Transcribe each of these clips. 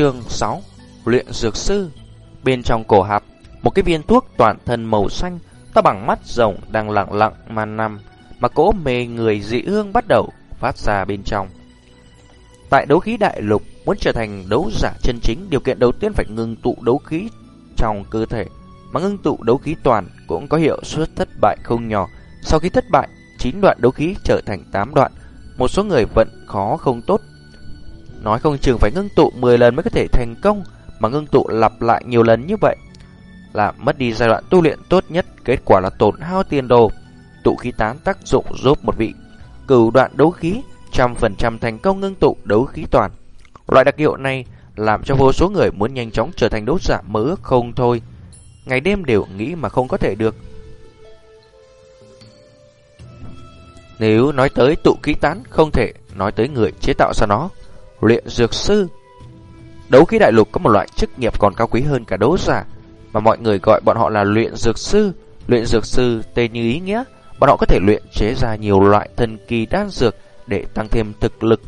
Chương 6 Luyện Dược Sư. Bên trong cổ hạp, Một cái viên thuốc toàn thân màu xanh, To bằng mắt rồng đang lặng lặng mà nằm, Mà cỗ mê người dị hương bắt đầu phát ra bên trong. Tại đấu khí đại lục, Muốn trở thành đấu giả chân chính, Điều kiện đầu tiên phải ngưng tụ đấu khí trong cơ thể. Mà ngưng tụ đấu khí toàn Cũng có hiệu suất thất bại không nhỏ. Sau khi thất bại 9 đoạn đấu khí trở thành 8 đoạn. Một số người vận khó không tốt Nói không chừng phải ngưng tụ 10 lần mới có thể thành công, mà ngưng tụ lặp lại nhiều lần như vậy là mất đi giai đoạn tu luyện tốt nhất, kết quả là tổn hao tiền đồ. Tụ khí tán tác dụng giúp một vị cửu đoạn đấu khí trăm phần trăm thành công ngưng tụ đấu khí toàn. Loại đặc hiệu này làm cho vô số người muốn nhanh chóng trở thành đấu giả mơ ước không thôi. Ngày đêm đều nghĩ mà không có thể được. Nếu nói tới tụ khí tán không thể nói tới người chế tạo ra nó luyện dược sư. Đấu khí đại lục có một loại chức nghiệp còn cao quý hơn cả đấu giả, mà mọi người gọi bọn họ là luyện dược sư. Luyện dược sư tên như ý nghĩa, bọn họ có thể luyện chế ra nhiều loại thần kỳ đan dược để tăng thêm thực lực.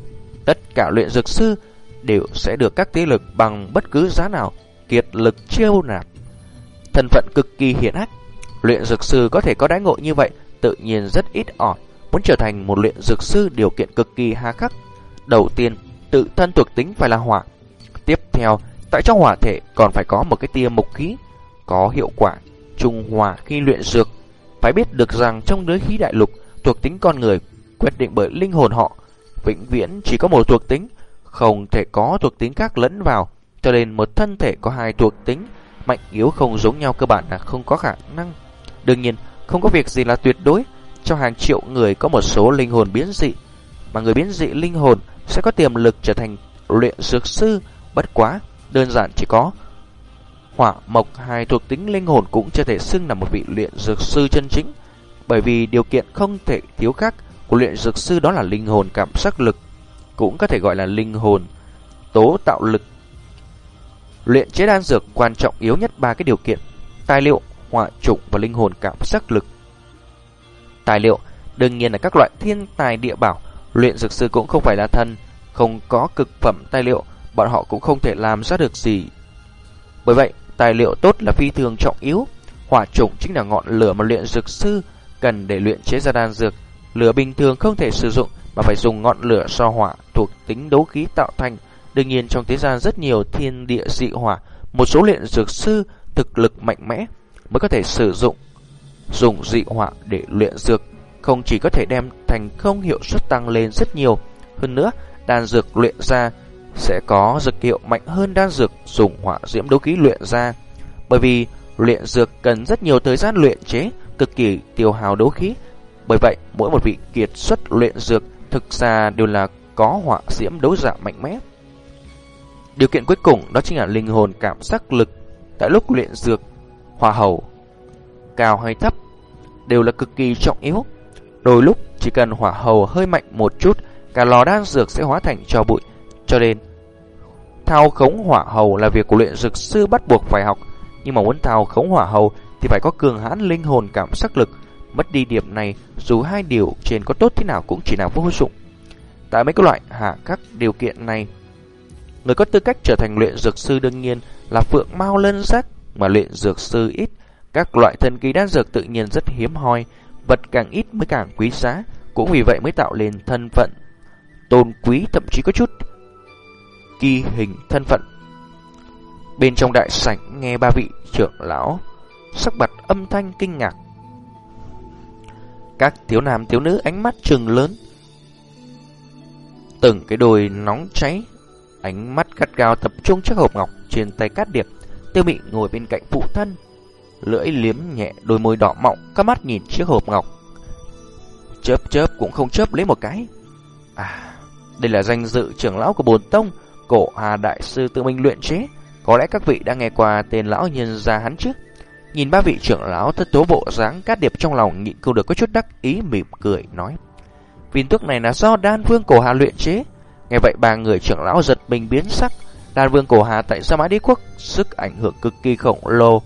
Tất cả luyện dược sư đều sẽ được các thế lực bằng bất cứ giá nào kiệt lực chiêu nạp. Thân phận cực kỳ hiển hách, luyện dược sư có thể có đãi ngộ như vậy tự nhiên rất ít ỏi. Muốn trở thành một luyện dược sư điều kiện cực kỳ hà khắc. Đầu tiên tự thân thuộc tính phải là hỏa. Tiếp theo, tại trong hỏa thể còn phải có một cái tia mục khí, có hiệu quả trung hòa khi luyện dược. Phải biết được rằng trong đới khí đại lục, thuộc tính con người quyết định bởi linh hồn họ, vĩnh viễn chỉ có một thuộc tính, không thể có thuộc tính khác lẫn vào. Cho nên một thân thể có hai thuộc tính, mạnh yếu không giống nhau cơ bản là không có khả năng. Đương nhiên, không có việc gì là tuyệt đối. Trong hàng triệu người có một số linh hồn biến dị, mà người biến dị linh hồn sẽ có tiềm lực trở thành luyện dược sư, bất quá, đơn giản chỉ có hỏa mộc hai thuộc tính linh hồn cũng chưa thể xưng là một vị luyện dược sư chân chính, bởi vì điều kiện không thể thiếu khác của luyện dược sư đó là linh hồn cảm giác lực, cũng có thể gọi là linh hồn tố tạo lực. Luyện chế đan dược quan trọng yếu nhất ba cái điều kiện: tài liệu, hỏa trục và linh hồn cảm giác lực. Tài liệu đương nhiên là các loại thiên tài địa bảo Luyện dược sư cũng không phải là thân, không có cực phẩm tài liệu, bọn họ cũng không thể làm ra được gì. Bởi vậy, tài liệu tốt là phi thường trọng yếu. Hỏa trùng chính là ngọn lửa mà luyện dược sư cần để luyện chế ra đan dược. Lửa bình thường không thể sử dụng mà phải dùng ngọn lửa so hỏa thuộc tính đấu khí tạo thành. Đương nhiên trong thế gian rất nhiều thiên địa dị hỏa, một số luyện dược sư thực lực mạnh mẽ mới có thể sử dụng dùng dị hỏa để luyện dược không chỉ có thể đem thành công hiệu suất tăng lên rất nhiều, hơn nữa, đan dược luyện ra sẽ có dược hiệu mạnh hơn đan dược dùng hỏa diễm đấu khí luyện ra. Bởi vì luyện dược cần rất nhiều thời gian luyện chế, cực kỳ tiêu hào đấu khí. Bởi vậy, mỗi một vị kiệt xuất luyện dược thực ra đều là có hỏa diễm đấu giả mạnh mẽ. Điều kiện cuối cùng đó chính là linh hồn cảm giác lực. Tại lúc luyện dược, hỏa hầu cao hay thấp đều là cực kỳ trọng yếu. Đôi lúc chỉ cần hỏa hầu hơi mạnh một chút, cả lò đan dược sẽ hóa thành cho bụi. Cho nên, thao khống hỏa hầu là việc của luyện dược sư bắt buộc phải học. Nhưng mà muốn thao khống hỏa hầu thì phải có cường hãn linh hồn cảm sắc lực. Mất đi điểm này, dù hai điều trên có tốt thế nào cũng chỉ là vô dụng. Tại mấy cái loại hạ các điều kiện này, người có tư cách trở thành luyện dược sư đương nhiên là phượng mau lân giác mà luyện dược sư ít. Các loại thần kỳ đan dược tự nhiên rất hiếm hoi, vật càng ít mới càng quý giá, cũng vì vậy mới tạo lên thân phận tôn quý thậm chí có chút kỳ hình thân phận. Bên trong đại sảnh nghe ba vị trưởng lão sắc mặt âm thanh kinh ngạc. Các thiếu nam thiếu nữ ánh mắt trừng lớn. Từng cái đôi nóng cháy, ánh mắt gắt gao tập trung chiếc hộp ngọc trên tay cát điệp. Tiêu mị ngồi bên cạnh phụ thân, lưỡi liếm nhẹ đôi môi đỏ mọng, các mắt nhìn chiếc hộp ngọc. Chớp chớp cũng không chớp lấy một cái. À, đây là danh dự trưởng lão của bồn tông, cổ Hà Đại Sư tự mình luyện chế. Có lẽ các vị đã nghe qua tên lão nhân gia hắn trước Nhìn ba vị trưởng lão thất tố bộ dáng cát điệp trong lòng nhịn câu được có chút đắc ý mỉm cười nói. Viên thuốc này là do đan vương cổ Hà luyện chế. Nghe vậy ba người trưởng lão giật mình biến sắc. Đan vương cổ Hà tại Sa Mã Đế Quốc sức ảnh hưởng cực kỳ khổng lồ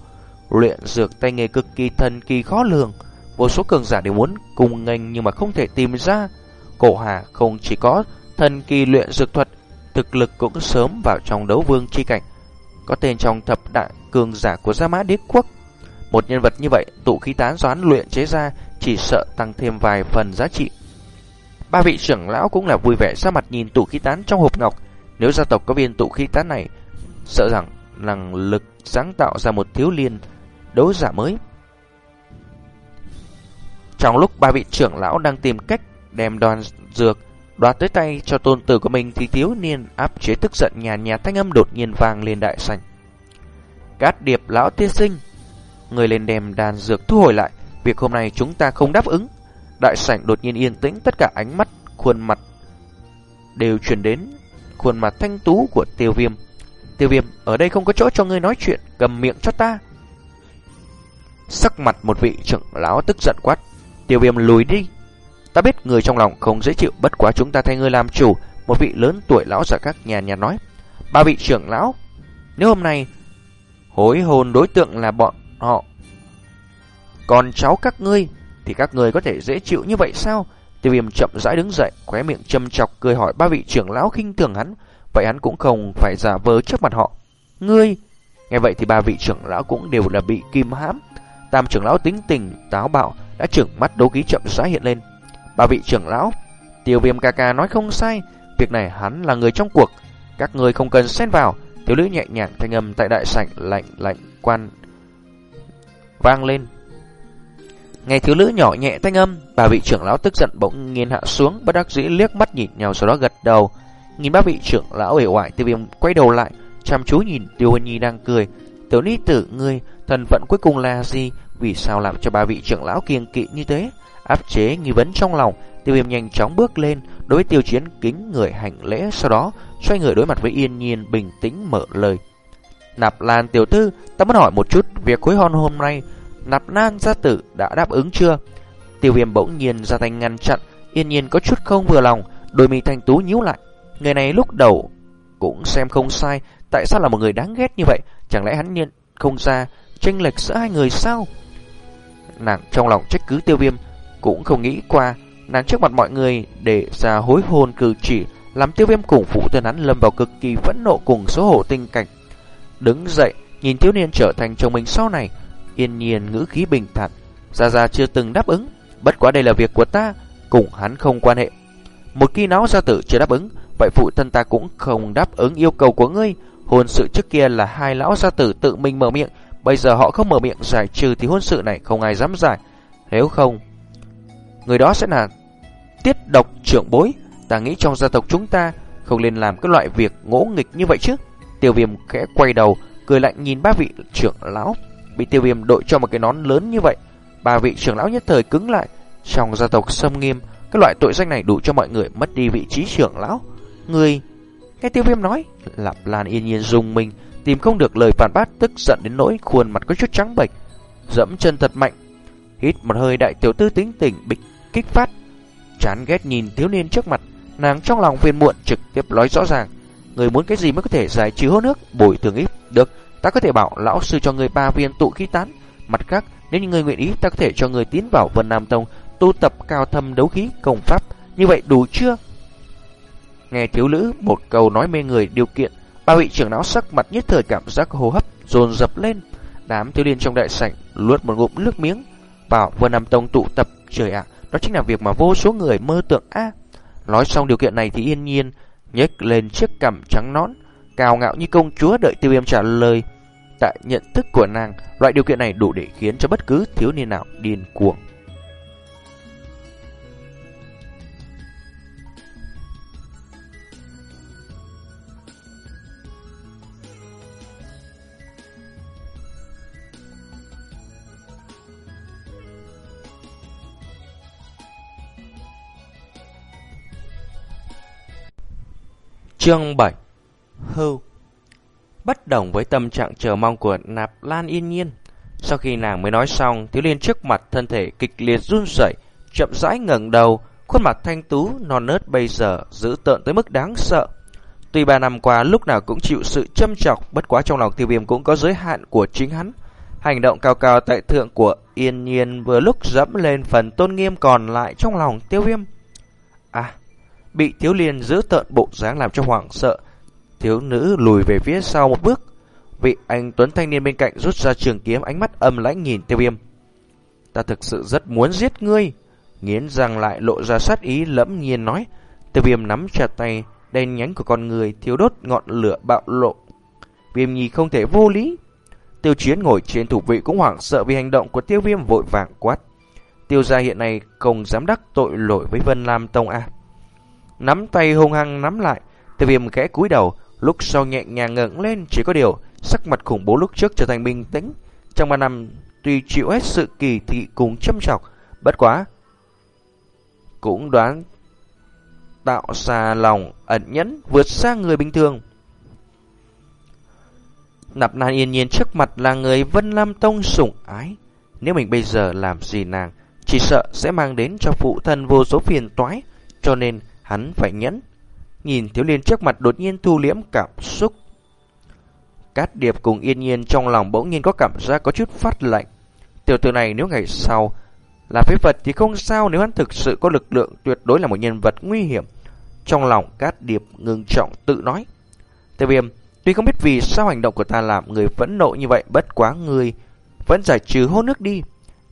Luyện dược tay nghề cực kỳ thần kỳ khó lường, vô số cường giả đều muốn cùng ngành nhưng mà không thể tìm ra. Cổ Hà không chỉ có thần kỳ luyện dược thuật, thực lực cũng sớm vào trong đấu vương chi cảnh, có tên trong thập đại cường giả của Gia Mã Đế Quốc. Một nhân vật như vậy, tụ khí tán doán luyện chế ra chỉ sợ tăng thêm vài phần giá trị. Ba vị trưởng lão cũng là vui vẻ ra mặt nhìn tụ khí tán trong hộp ngọc. Nếu gia tộc có viên tụ khí tán này, sợ rằng năng lực sáng tạo ra một thiếu liên đấu giả mới. Trong lúc ba vị trưởng lão đang tìm cách đem đoàn dược đoạt tới tay cho tôn tử của mình thì thiếu niên áp chế tức giận nhàn nhạt thanh âm đột nhiên vang lên đại sảnh. Cát điệp lão tiên sinh, người lên đem đàn dược thu hồi lại, việc hôm nay chúng ta không đáp ứng. Đại sảnh đột nhiên yên tĩnh, tất cả ánh mắt, khuôn mặt đều chuyển đến khuôn mặt thanh tú của tiêu viêm. Tiêu viêm, ở đây không có chỗ cho ngươi nói chuyện, cầm miệng cho ta. Sắc mặt một vị trưởng lão tức giận quát, tiêu viêm lùi đi. Ta biết người trong lòng không dễ chịu, bất quá chúng ta thay ngươi làm chủ. Một vị lớn tuổi lão giả các nhà nhà nói. Ba vị trưởng lão, nếu hôm nay hối hồn đối tượng là bọn họ, còn cháu các ngươi, thì các ngươi có thể dễ chịu như vậy sao? Tiêu viêm chậm rãi đứng dậy, khóe miệng châm chọc cười hỏi ba vị trưởng lão khinh thường hắn. Vậy hắn cũng không phải giả vờ trước mặt họ. Ngươi! Nghe vậy thì ba vị trưởng lão cũng đều là bị kim hãm. Tam trưởng lão tính tình, táo bạo, đã trưởng mắt đấu ký chậm rãi hiện lên. Ba vị trưởng lão, tiêu viêm ca ca nói không sai, việc này hắn là người trong cuộc, các người không cần xen vào. Thiếu nữ nhẹ nhàng thanh âm tại đại sảnh lạnh lạnh quan vang lên. Nghe thiếu nữ nhỏ nhẹ thanh âm, bà vị trưởng lão tức giận bỗng nhiên hạ xuống, bất đắc dĩ liếc mắt nhìn nhau sau đó gật đầu. Nhìn ba vị trưởng lão hề hoại, tiêu viêm quay đầu lại, chăm chú nhìn tiêu huynh nhi đang cười. Tiểu ni tử ngươi, thần phận cuối cùng là gì? Vì sao làm cho ba vị trưởng lão kiêng kỵ như thế? Áp chế nghi vấn trong lòng, tiêu viêm nhanh chóng bước lên, đối với tiêu chiến kính người hành lễ, sau đó xoay người đối mặt với yên nhiên bình tĩnh mở lời. Nạp Lan tiểu thư, ta muốn hỏi một chút, việc cuối hôn hôm nay, Nạp Lan gia tử đã đáp ứng chưa? Tiêu viêm bỗng nhiên ra tay ngăn chặn, yên nhiên có chút không vừa lòng, đôi mi thanh tú nhíu lại. Người này lúc đầu cũng xem không sai, tại sao là một người đáng ghét như vậy? Chẳng lẽ hắn nhiên không ra tranh lệch giữa hai người sao? Nàng trong lòng trách cứ tiêu viêm, cũng không nghĩ qua, nàng trước mặt mọi người để ra hối hôn cử chỉ, làm tiêu viêm cùng phụ thân hắn lâm vào cực kỳ phẫn nộ cùng số hổ tinh cảnh. Đứng dậy, nhìn thiếu niên trở thành chồng mình sau này, yên nhiên ngữ khí bình thản. Gia Gia chưa từng đáp ứng, bất quá đây là việc của ta, cùng hắn không quan hệ. Một khi nó gia tử chưa đáp ứng, vậy phụ thân ta cũng không đáp ứng yêu cầu của ngươi. Hôn sự trước kia là hai lão gia tử tự mình mở miệng, bây giờ họ không mở miệng giải trừ thì hôn sự này không ai dám giải. Nếu không, người đó sẽ là tiết độc trưởng bối. Ta nghĩ trong gia tộc chúng ta không nên làm cái loại việc ngỗ nghịch như vậy chứ. Tiêu viêm khẽ quay đầu, cười lạnh nhìn ba vị trưởng lão. Bị tiêu viêm đội cho một cái nón lớn như vậy. Ba vị trưởng lão nhất thời cứng lại. Trong gia tộc sâm nghiêm, cái loại tội danh này đủ cho mọi người mất đi vị trí trưởng lão. Người... Nghe tiêu viêm nói, Lạp Lan yên nhiên dùng mình, tìm không được lời phản bác tức giận đến nỗi khuôn mặt có chút trắng bệch, dẫm chân thật mạnh. Hít một hơi đại tiểu tư tính tỉnh bịch kích phát, chán ghét nhìn thiếu niên trước mặt, nàng trong lòng phiền muộn trực tiếp nói rõ ràng, người muốn cái gì mới có thể giải trừ hô nước, bồi thường ít, được, ta có thể bảo lão sư cho người ba viên tụ khí tán, mặt khác, nếu như người nguyện ý ta có thể cho người tiến vào Vân Nam Tông tu tập cao thâm đấu khí công pháp, như vậy đủ chưa? Nghe thiếu nữ một câu nói mê người điều kiện, ba vị trưởng lão sắc mặt nhất thời cảm giác hô hấp dồn dập lên. Đám thiếu niên trong đại sảnh luốt một ngụm nước miếng, bảo Vân Nam Tông tụ tập, trời ạ, đó chính là việc mà vô số người mơ tưởng a. nói xong điều kiện này thì yên nhiên nhếch lên chiếc cằm trắng nón, cao ngạo như công chúa đợi Tiêu Viêm trả lời. Tại nhận thức của nàng, loại điều kiện này đủ để khiến cho bất cứ thiếu niên nào điên cuồng. Chương 7 Hưu. Bất đồng với tâm trạng chờ mong của nạp lan yên nhiên, Sau khi nàng mới nói xong, Thiếu liên trước mặt thân thể kịch liệt run rẩy, Chậm rãi ngẩng đầu, Khuôn mặt thanh tú, non nớt bây giờ Giữ tợn tới mức đáng sợ. Tuy ba năm qua lúc nào cũng chịu sự châm chọc, Bất quá trong lòng tiêu viêm cũng có giới hạn của chính hắn. Hành động cao cao tại thượng của yên nhiên Vừa lúc dẫm lên phần tôn nghiêm còn lại trong lòng tiêu viêm. À Bị thiếu liên giữ tợn bộ dáng làm cho hoảng sợ Thiếu nữ lùi về phía sau một bước. Vị anh Tuấn thanh niên bên cạnh rút ra trường kiếm ánh mắt âm lãnh nhìn tiêu viêm. Ta thực sự rất muốn giết ngươi. Nghiến răng lại lộ ra sát ý lẫm nhiên nói. Tiêu viêm nắm chặt tay, đen nhánh của con người thiếu đốt ngọn lửa bạo lộ. Viêm nhi không thể vô lý. Tiêu chiến ngồi trên thủ vị cũng hoảng sợ vì hành động của tiêu viêm vội vàng quát. Tiêu gia hiện nay không dám đắc tội lỗi với Vân Lam Tông A. Nắm tay hung hăng nắm lại, tiêu viêm khẽ cúi đầu, lúc sau nhẹ nhàng ngẩng lên chỉ có điều sắc mặt khủng bố lúc trước trở thành bình tĩnh. Trong ba năm tuy chịu hết sự kỳ thị cùng châm chọc, bất quá cũng đoán tạo xa lòng ẩn nhẫn vượt xa người bình thường. Nạp Lan yên nhiên trước mặt là người Vân Lam Tông sủng ái. Nếu mình bây giờ làm gì nàng, chỉ sợ sẽ mang đến cho phụ thân vô số phiền toái, cho nên hắn phải nhẫn. Nhìn thiếu liên trước mặt đột nhiên thu liễm cảm xúc. Cát điệp cùng yên nhiên trong lòng bỗng nhiên có cảm giác có chút phát lạnh. Tiểu tử này nếu ngày sau là phế vật thì không sao nếu hắn thực sự có lực lượng tuyệt đối là một nhân vật nguy hiểm. Trong lòng Cát Điệp ngưng trọng tự nói. Tiêu viêm, tuy không biết vì sao hành động của ta làm người vẫn nộ như vậy bất quá người vẫn giải trừ hôn nước đi.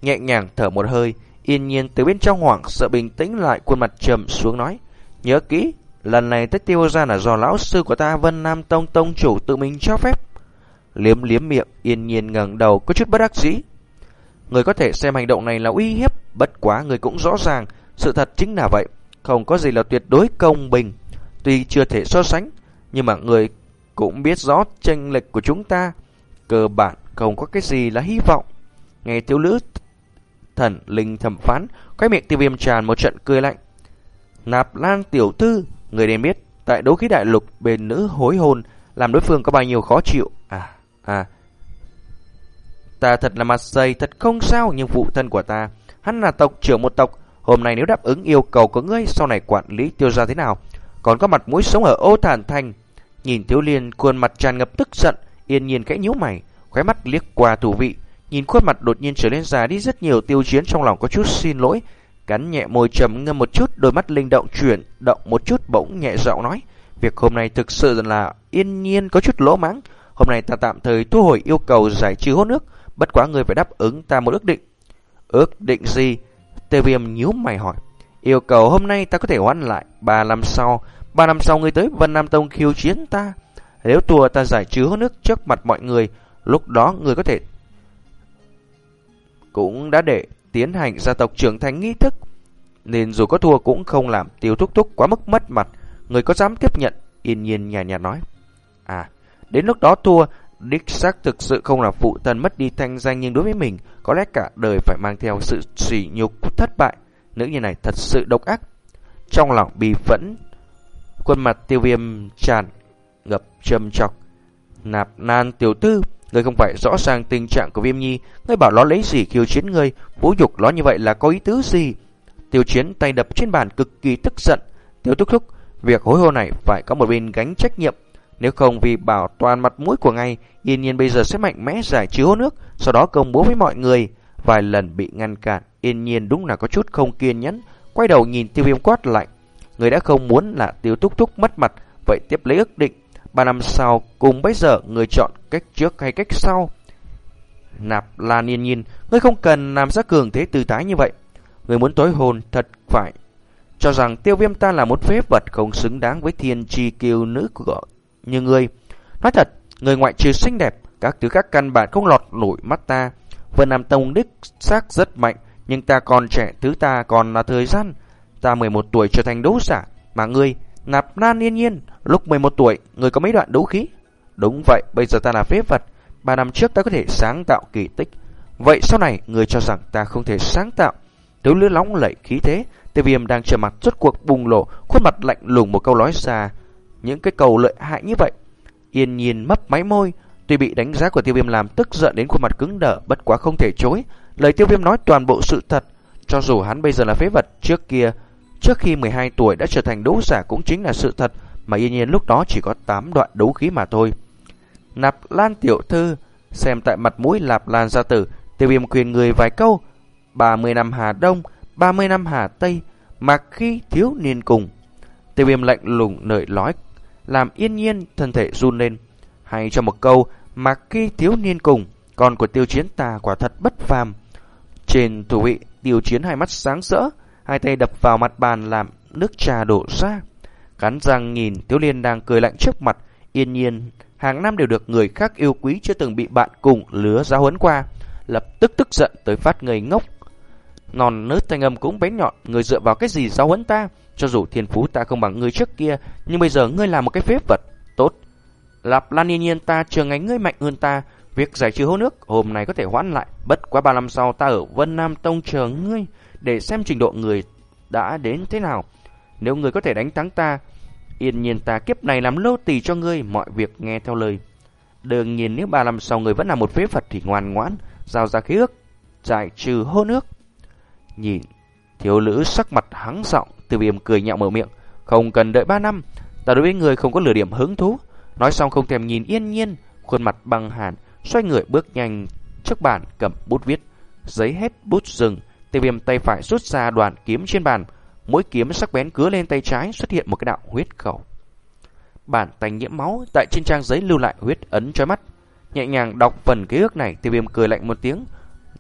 Nhẹ nhàng thở một hơi, yên nhiên từ bên trong hoảng sợ bình tĩnh lại khuôn mặt trầm xuống nói. Nhớ kỹ, lần này tới tiêu ra là do lão sư của ta Vân Nam Tông Tông chủ tự mình cho phép. Liếm liếm miệng, yên nhiên ngẩng đầu có chút bất đắc dĩ. Người có thể xem hành động này là uy hiếp, bất quá người cũng rõ ràng, sự thật chính là vậy, không có gì là tuyệt đối công bình. Tuy chưa thể so sánh, nhưng mà người cũng biết rõ tranh lệch của chúng ta, cơ bản không có cái gì là hy vọng. Nghe thiếu nữ thần linh thẩm phán, quay miệng tiêu viêm tràn một trận cười lạnh. Nạp lan tiểu thư người nên biết, tại đấu khí đại lục bên nữ hối hôn, làm đối phương có bao nhiêu khó chịu. À, à, ta thật là mặt dày, thật không sao, nhưng phụ thân của ta, hắn là tộc trưởng một tộc, hôm nay nếu đáp ứng yêu cầu của ngươi, sau này quản lý tiêu ra thế nào? Còn có mặt mũi sống ở ô thản thành. Nhìn thiếu liên khuôn mặt tràn ngập tức giận, yên nhiên kẽ nhíu mày, khóe mắt liếc qua thủ vị, nhìn khuôn mặt đột nhiên trở nên già đi rất nhiều tiêu chiến trong lòng có chút xin lỗi, cắn nhẹ môi trầm ngâm một chút, đôi mắt linh động chuyển động một chút bỗng nhẹ giọng nói, việc hôm nay thực sự là yên nhiên có chút lỗ mãng, hôm nay ta tạm thời thu hồi yêu cầu giải trừ hốt nước, bất quá người phải đáp ứng ta một ước định. Ước định gì? Tê viêm nhíu mày hỏi. Yêu cầu hôm nay ta có thể hoãn lại, ba năm sau, ba năm sau ngươi tới Vân Nam Tông khiêu chiến ta. Nếu thua ta giải trừ hốt nước trước mặt mọi người, lúc đó người có thể cũng đã để tiến hành gia tộc trưởng thành nghi thức, nên dù có thua cũng không làm tiêu thúc thúc quá mức mất mặt. Người có dám tiếp nhận? Yên nhiên nhàn nhạt nói. À, đến lúc đó thua, đích xác thực sự không là phụ thân mất đi thanh danh nhưng đối với mình, có lẽ cả đời phải mang theo sự sỉ nhục thất bại. Nữ nhân này thật sự độc ác. Trong lòng bị phẫn, khuôn mặt tiêu viêm tràn ngập châm chọc. Nạp nan tiểu tư, Ngươi không phải rõ ràng tình trạng của viêm nhi, ngươi bảo nó lấy gì khiêu chiến ngươi, vũ dục nó như vậy là có ý tứ gì? Tiêu chiến tay đập trên bàn cực kỳ tức giận. Tiêu thúc thúc, việc hối hôn này phải có một bên gánh trách nhiệm. Nếu không vì bảo toàn mặt mũi của ngay yên nhiên bây giờ sẽ mạnh mẽ giải trừ hôn nước, sau đó công bố với mọi người. Vài lần bị ngăn cản, yên nhiên đúng là có chút không kiên nhẫn, quay đầu nhìn tiêu viêm quát lạnh. Người đã không muốn là tiêu thúc thúc mất mặt, vậy tiếp lấy ước định Ba năm sau, cùng bây giờ, người chọn cách trước hay cách sau? Nạp La Niên nhiên, ngươi không cần làm ra cường thế tư tái như vậy. Ngươi muốn tối hồn thật phải cho rằng tiêu viêm ta là một phế vật không xứng đáng với thiên tri kiều nữ của như ngươi. Nói thật, người ngoại trừ xinh đẹp, các thứ các căn bản không lọt nổi mắt ta. Vân Nam Tông đích xác rất mạnh, nhưng ta còn trẻ, thứ ta còn là thời gian. Ta 11 tuổi trở thành đấu giả, mà ngươi Nạp nan Yên Nhiên, lúc 11 tuổi, người có mấy đoạn đấu khí? Đúng vậy, bây giờ ta là phế vật. Ba năm trước ta có thể sáng tạo kỳ tích. Vậy sau này, người cho rằng ta không thể sáng tạo. Tiếu lưỡi nóng lẩy khí thế, tiêu viêm đang trở mặt rốt cuộc bùng lộ, khuôn mặt lạnh lùng một câu nói ra. Những cái cầu lợi hại như vậy. Yên nhiên mấp máy môi, tuy bị đánh giá của tiêu viêm làm tức giận đến khuôn mặt cứng đờ, bất quá không thể chối. Lời tiêu viêm nói toàn bộ sự thật. Cho dù hắn bây giờ là phế vật, trước kia Trước khi 12 tuổi đã trở thành đấu giả cũng chính là sự thật, mà yên nhiên lúc đó chỉ có 8 đoạn đấu khí mà thôi. Nạp Lan tiểu thư, xem tại mặt mũi Lạp Lan gia tử, tiêu viêm khuyên người vài câu. 30 năm Hà Đông, 30 năm Hà Tây, mặc khi thiếu niên cùng. Tiêu viêm lạnh lùng nợi lói làm yên nhiên thân thể run lên. Hay cho một câu, mà khi thiếu niên cùng, con của tiêu chiến ta quả thật bất phàm. Trên thủ vị, tiêu chiến hai mắt sáng rỡ, hai tay đập vào mặt bàn làm nước trà đổ ra. Cắn răng nhìn Tiếu Liên đang cười lạnh trước mặt, yên nhiên, hàng năm đều được người khác yêu quý chưa từng bị bạn cùng lứa giáo huấn qua, lập tức tức giận tới phát ngây ngốc. Non nớt thanh âm cũng bén nhọn, người dựa vào cái gì giáo huấn ta? Cho dù thiên phú ta không bằng ngươi trước kia, nhưng bây giờ ngươi là một cái phế vật. Tốt. Lạp Lan yên nhiên ta trường ánh ngươi mạnh hơn ta, việc giải trừ hô nước hôm nay có thể hoãn lại, bất quá ba năm sau ta ở Vân Nam Tông chờ ngươi để xem trình độ người đã đến thế nào. Nếu người có thể đánh thắng ta, yên nhiên ta kiếp này làm lô tỳ cho ngươi mọi việc nghe theo lời. Đương nhiên nếu ba năm sau người vẫn là một phế phật thì ngoan ngoãn, giao ra khí ước, giải trừ hôn nước. Nhìn, thiếu nữ sắc mặt hắng giọng, từ viêm cười nhạo mở miệng. Không cần đợi ba năm, ta đối với người không có lửa điểm hứng thú. Nói xong không thèm nhìn yên nhiên, khuôn mặt băng hàn, xoay người bước nhanh trước bàn cầm bút viết. Giấy hết bút dừng, tiêu viêm tay phải rút ra đoàn kiếm trên bàn. Mỗi kiếm sắc bén cứa lên tay trái xuất hiện một cái đạo huyết khẩu. Bản tay nhiễm máu tại trên trang giấy lưu lại huyết ấn cho mắt. Nhẹ nhàng đọc phần ký ức này, tiêu viêm cười lạnh một tiếng.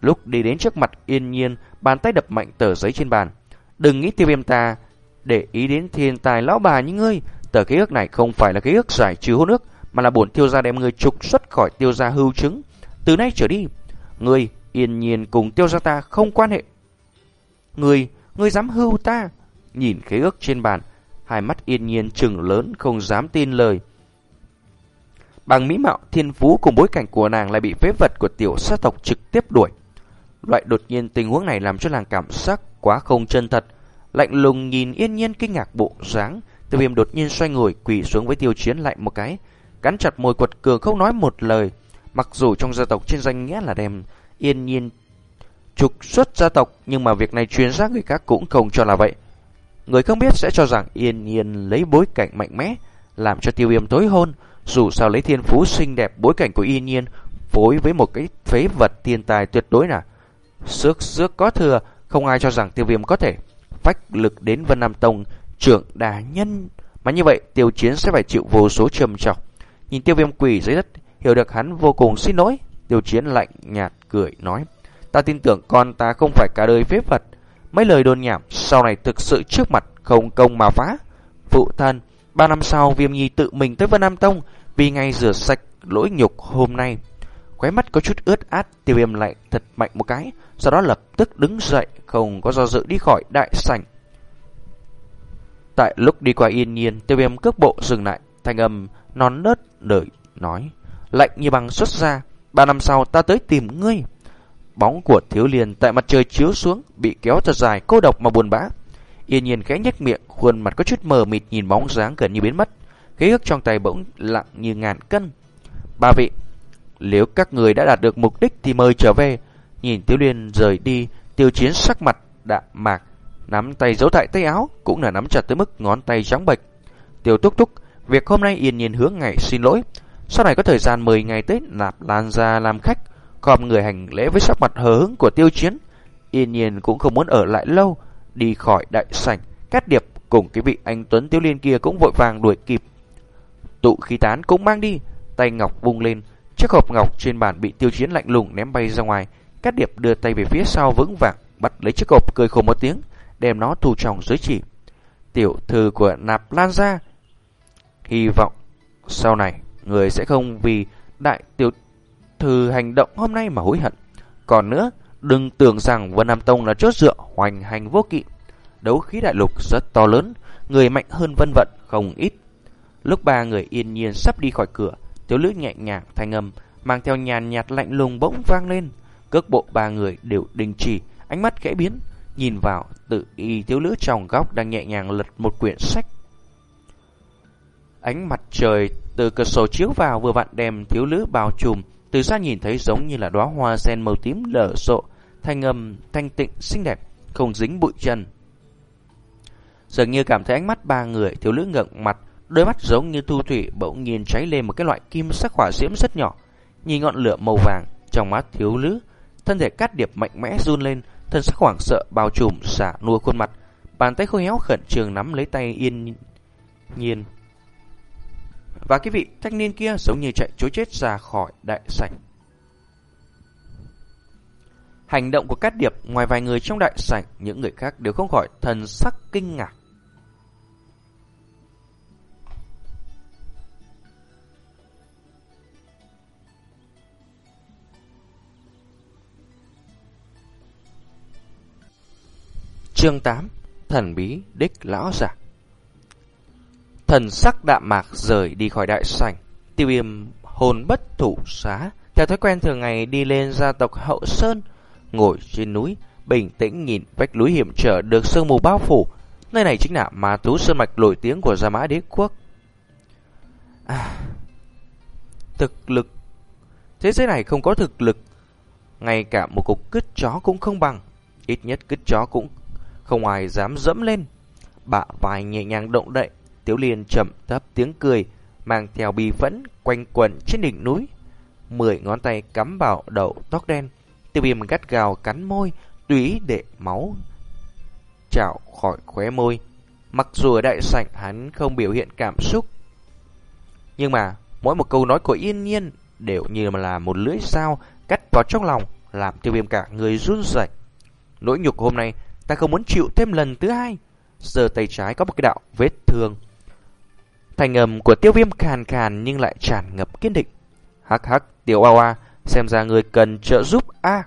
Lúc đi đến trước mặt yên nhiên, bàn tay đập mạnh tờ giấy trên bàn. Đừng nghĩ tiêu viêm ta để ý đến thiên tài lão bà như ngươi. Tờ ký ức này không phải là ký ức giải trừ hôn ước, mà là bổn tiêu gia đem ngươi trục xuất khỏi tiêu gia hưu chứng. Từ nay trở đi, ngươi yên nhiên cùng tiêu gia ta không quan hệ. Ngươi, ngươi dám hưu ta? Nhìn khế ước trên bàn, hai mắt yên nhiên trừng lớn không dám tin lời. Bằng mỹ mạo thiên phú cùng bối cảnh của nàng lại bị phế vật của tiểu sát tộc trực tiếp đuổi. Loại đột nhiên tình huống này làm cho nàng cảm giác quá không chân thật. Lạnh lùng nhìn yên nhiên kinh ngạc bộ dáng, tiêu viêm đột nhiên xoay người quỳ xuống với tiêu chiến lại một cái, cắn chặt môi quật cường không nói một lời. Mặc dù trong gia tộc trên danh nghĩa là đem yên nhiên trục xuất gia tộc, nhưng mà việc này truyền ra người khác cũng không cho là vậy. Người không biết sẽ cho rằng yên nhiên lấy bối cảnh mạnh mẽ, làm cho tiêu viêm tối hôn, dù sao lấy thiên phú xinh đẹp bối cảnh của yên nhiên phối với một cái phế vật thiên tài tuyệt đối là Sức sức có thừa, không ai cho rằng tiêu viêm có thể phách lực đến Vân Nam Tông trưởng đà nhân. Mà như vậy, tiêu chiến sẽ phải chịu vô số trầm trọng. Nhìn tiêu viêm quỷ dưới đất, hiểu được hắn vô cùng xin lỗi. Tiêu chiến lạnh nhạt cười nói. Ta tin tưởng con ta không phải cả đời phế vật. Mấy lời đồn nhảm sau này thực sự trước mặt không công mà phá. Phụ thân, ba năm sau viêm nhi tự mình tới Vân Nam Tông vì ngay rửa sạch lỗi nhục hôm nay. Khóe mắt có chút ướt át, tiêu viêm lại thật mạnh một cái, sau đó lập tức đứng dậy, không có do dự đi khỏi đại sảnh. Tại lúc đi qua yên nhiên, tiêu viêm cước bộ dừng lại, thanh âm non nớt đợi nói. Lạnh như bằng xuất ra, ba năm sau ta tới tìm ngươi. Bóng của thiếu liên tại mặt trời chiếu xuống, bị kéo thật dài, cô độc mà buồn bã. Yên nhiên khẽ nhếch miệng, khuôn mặt có chút mờ mịt nhìn bóng dáng gần như biến mất. Khế ức trong tay bỗng lặng như ngàn cân. Ba vị, nếu các người đã đạt được mục đích thì mời trở về. Nhìn thiếu Liên rời đi, tiêu chiến sắc mặt đạm mạc, nắm tay giấu tại tay áo, cũng là nắm chặt tới mức ngón tay trắng bệch. Tiêu túc túc, việc hôm nay yên nhiên hướng ngày xin lỗi. Sau này có thời gian 10 ngày Tết nạp lan ra làm khách, khom người hành lễ với sắc mặt hờ hứng của tiêu chiến. Yên nhiên cũng không muốn ở lại lâu, đi khỏi đại sảnh, cát điệp cùng cái vị anh Tuấn Tiêu Liên kia cũng vội vàng đuổi kịp. Tụ khí tán cũng mang đi, tay ngọc vung lên, chiếc hộp ngọc trên bàn bị tiêu chiến lạnh lùng ném bay ra ngoài, Cát Điệp đưa tay về phía sau vững vàng, bắt lấy chiếc hộp cười khổ một tiếng, đem nó thu trong dưới chỉ. Tiểu thư của Nạp Lan ra. Hy vọng sau này người sẽ không vì đại tiểu thư hành động hôm nay mà hối hận. Còn nữa, đừng tưởng rằng Vân Nam Tông là chốt dựa hoành hành vô kỵ. Đấu khí đại lục rất to lớn, người mạnh hơn vân vận không ít. Lúc ba người yên nhiên sắp đi khỏi cửa, tiểu lữ nhẹ nhàng thanh âm mang theo nhàn nhạt lạnh lùng bỗng vang lên. Cước bộ ba người đều đình chỉ, ánh mắt khẽ biến, nhìn vào tự y thiếu nữ trong góc đang nhẹ nhàng lật một quyển sách. Ánh mặt trời từ cửa sổ chiếu vào vừa vặn đem thiếu nữ bao trùm, từ xa nhìn thấy giống như là đóa hoa sen màu tím lở rộ, thanh âm thanh tịnh xinh đẹp, không dính bụi trần. Dường như cảm thấy ánh mắt ba người, thiếu nữ ngượng mặt, đôi mắt giống như thu thủy bỗng nhiên cháy lên một cái loại kim sắc hỏa diễm rất nhỏ, nhìn ngọn lửa màu vàng trong mắt thiếu nữ Thân thể cát điệp mạnh mẽ run lên, thân sắc hoảng sợ bao trùm xả nua khuôn mặt. Bàn tay khô héo khẩn trương nắm lấy tay yên nhiên. Và cái vị thanh niên kia giống như chạy chối chết ra khỏi đại sảnh. Hành động của Cát Điệp ngoài vài người trong đại sảnh, những người khác đều không khỏi thần sắc kinh ngạc. Chương 8 Thần bí đích lão giả Thần sắc đạm mạc rời đi khỏi đại sảnh. Tiêu viêm hồn bất thủ xá Theo thói quen thường ngày đi lên gia tộc Hậu Sơn Ngồi trên núi Bình tĩnh nhìn vách núi hiểm trở được sương mù bao phủ. Nơi này chính là ma tú sơn mạch nổi tiếng của Gia Mã Đế Quốc. À Thực lực. Thế giới này không có thực lực. Ngay cả một cục cứt chó cũng không bằng. Ít nhất cứt chó cũng không ai dám dẫm lên. Bạ vai nhẹ nhàng động đậy, Tiếu Liên chậm thấp tiếng cười, mang theo bi phẫn quanh quẩn trên đỉnh núi. Mười ngón tay cắm vào đầu tóc đen, tiêu viêm gắt gào cắn môi, tùy để máu trào khỏi khóe môi. Mặc dù ở đại sảnh hắn không biểu hiện cảm xúc, nhưng mà mỗi một câu nói của yên nhiên đều như là một lưỡi dao cắt vào trong lòng, làm tiêu viêm cả người run rẩy. Nỗi nhục hôm nay Ta không muốn chịu thêm lần thứ hai. Giờ tay trái có một cái đạo vết thương. Thành âm của tiêu viêm khàn khàn nhưng lại tràn ngập kiên định. Hắc hắc, tiểu oa oa, xem ra người cần trợ giúp a.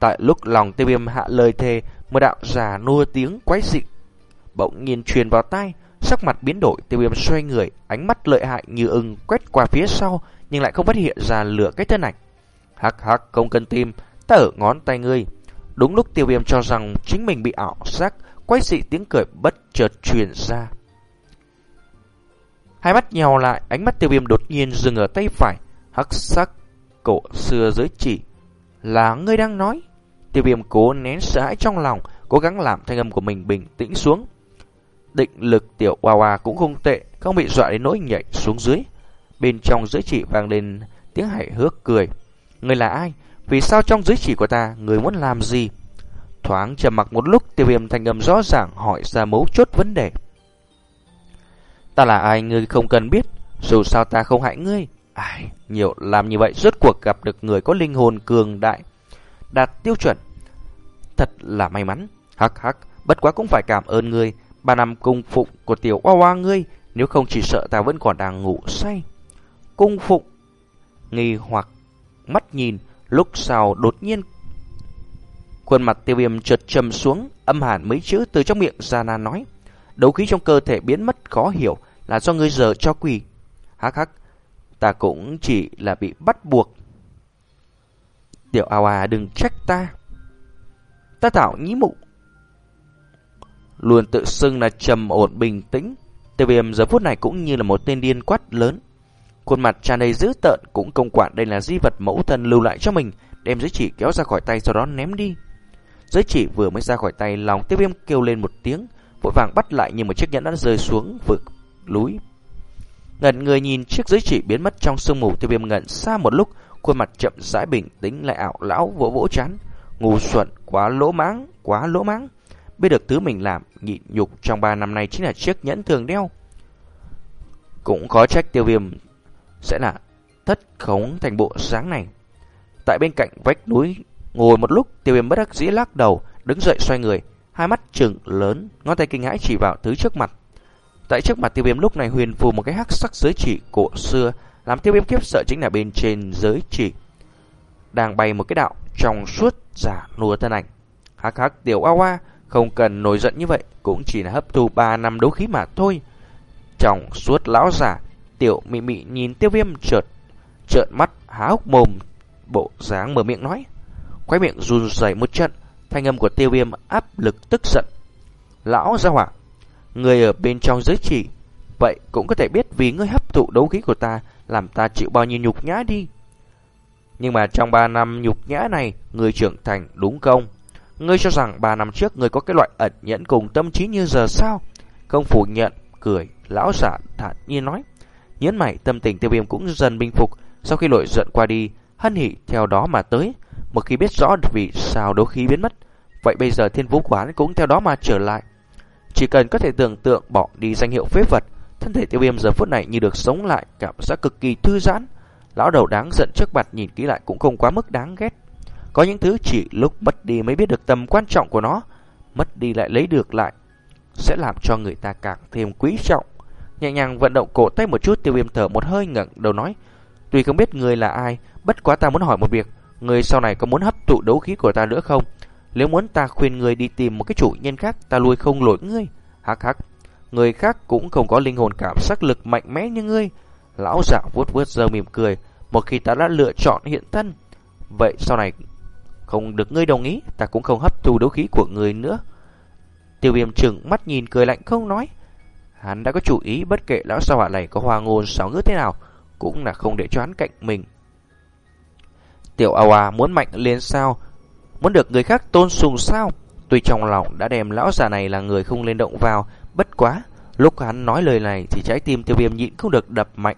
Tại lúc lòng tiêu viêm hạ lời thề, một đạo già nua tiếng quái dị. Bỗng nhiên truyền vào tai, sắc mặt biến đổi, tiêu viêm xoay người, ánh mắt lợi hại như ưng quét qua phía sau, nhưng lại không phát hiện ra lửa cái thân ảnh. Hắc hắc, không cần tim, ta ở ngón tay ngươi. Đúng lúc tiêu viêm cho rằng chính mình bị ảo giác, quái dị tiếng cười bất chợt truyền ra. Hai mắt nhào lại, ánh mắt tiêu viêm đột nhiên dừng ở tay phải, hắc sắc, cổ xưa dưới chỉ. Là ngươi đang nói. Tiêu viêm cố nén sợ hãi trong lòng, cố gắng làm thanh âm của mình bình tĩnh xuống. Định lực tiểu hoa hoa cũng không tệ, không bị dọa đến nỗi nhảy xuống dưới. Bên trong dưới chỉ vang lên tiếng hãy hước cười. Người là ai? Vì sao trong dưới chỉ của ta Người muốn làm gì Thoáng trầm mặc một lúc Tiêu viêm thành âm rõ ràng hỏi ra mấu chốt vấn đề Ta là ai ngươi không cần biết. Dù sao ta không hại ngươi. Ai, nhiều làm như vậy Rốt cuộc gặp được người có linh hồn cường đại, Đạt tiêu chuẩn. Thật là may mắn. Hắc hắc, Bất quá cũng phải cảm ơn ngươi. Ba năm cung phụng của tiểu hoa hoa ngươi, Nếu không chỉ sợ ta vẫn còn đang ngủ say. Cung phụng. Nghi hoặc, mắt nhìn, Lúc sau đột nhiên, Khuôn mặt tiêu viêm trượt trầm xuống, Âm hàn mấy chữ từ trong miệng ra na nói. Đấu khí trong cơ thể biến mất khó hiểu là do ngươi giờ cho quỷ. Hắc hắc Ta cũng chỉ là bị bắt buộc. Tiểu ao à đừng trách ta. Ta tạo nhí mụ. Luôn tự xưng là trầm ổn bình tĩnh. Tiêu viêm giờ phút này cũng như là một tên điên quát lớn. Khuôn mặt tràn đầy dữ tợn cũng công quản đây là di vật mẫu thân lưu lại cho mình, đem giới chỉ kéo ra khỏi tay sau đó ném đi. Giới chỉ vừa mới ra khỏi tay, lòng tiêu viêm kêu lên một tiếng, vội vàng bắt lại như một chiếc nhẫn đã rơi xuống vực núi. Ngẩn người nhìn chiếc giới chỉ biến mất trong sương mù tiêu viêm ngẩn xa một lúc, khuôn mặt chậm rãi bình tĩnh lại ảo lão vỗ vỗ chán. Ngu xuẩn, quá lỗ mãng, quá lỗ mãng. Biết được thứ mình làm, nhịn nhục trong ba năm nay chính là chiếc nhẫn thường đeo. Cũng khó trách tiêu viêm sẽ là thất khống thành bộ sáng này. Tại bên cạnh vách núi, ngồi một lúc, tiêu viêm bất đắc dĩ lắc đầu, đứng dậy xoay người, hai mắt trừng lớn, ngón tay kinh hãi chỉ vào thứ trước mặt. Tại trước mặt tiêu viêm lúc này huyền phù một cái hắc sắc giới chỉ cổ xưa, làm tiêu viêm kiếp sợ chính là bên trên giới chỉ. Đang bay một cái đạo trong suốt giả nua thân ảnh. Hắc hắc tiểu oa oa, không cần nổi giận như vậy, cũng chỉ là hấp thu 3 năm đấu khí mà thôi. Trong suốt lão giả, Tiểu mị mị nhìn tiêu viêm trợt trợn mắt, há hốc mồm, bộ dáng mở miệng nói. Quay miệng run rẩy một trận, thanh âm của tiêu viêm áp lực tức giận. Lão ra hỏa, người ở bên trong giới chỉ, vậy cũng có thể biết vì ngươi hấp thụ đấu khí của ta, làm ta chịu bao nhiêu nhục nhã đi. Nhưng mà trong 3 năm nhục nhã này, người trưởng thành đúng không? Ngươi cho rằng 3 năm trước ngươi có cái loại ẩn nhẫn cùng tâm trí như giờ sao? Không phủ nhận, cười, lão giả thản nhiên nói. Nhấn mày tâm tình tiêu viêm cũng dần bình phục Sau khi nổi giận qua đi Hân hỉ theo đó mà tới Một khi biết rõ vì sao đấu khí biến mất Vậy bây giờ thiên vũ quán cũng theo đó mà trở lại chỉ cần có thể tưởng tượng bỏ đi danh hiệu phế vật Thân thể tiêu viêm giờ phút này như được sống lại, cảm giác cực kỳ thư giãn. Lão đầu đáng giận trước mặt nhìn kỹ lại cũng không quá mức đáng ghét. Có những thứ chỉ lúc mất đi mới biết được tầm quan trọng của nó, mất đi lại lấy được lại, sẽ làm cho người ta càng thêm quý trọng. Nhẹ nhàng vận động cổ tay một chút tiêu viêm thở một hơi ngẩng đầu nói, tuy không biết người là ai, bất quá ta muốn hỏi một việc, người sau này có muốn hấp thụ đấu khí của ta nữa không? Nếu muốn ta khuyên người đi tìm một cái chủ nhân khác, ta lui không lỗi ngươi. Hắc hắc, người khác cũng không có linh hồn cảm giác lực mạnh mẽ như ngươi. Lão giả vuốt vuốt giờ mỉm cười, một khi ta đã lựa chọn hiện thân, vậy sau này không được ngươi đồng ý, ta cũng không hấp thu đấu khí của người nữa. Tiêu viêm trừng mắt nhìn cười lạnh không nói. Hắn đã có chủ ý bất kể lão sao hỏa này có hoa ngôn sáu ngữ thế nào, cũng là không để cho hắn cạnh mình. Tiểu Awa À muốn mạnh lên sao? Muốn được người khác tôn sùng sao? Tuy trong lòng đã đem lão già này là người không lên động vào, bất quá, lúc hắn nói lời này thì trái tim tiêu viêm nhịn không được đập mạnh.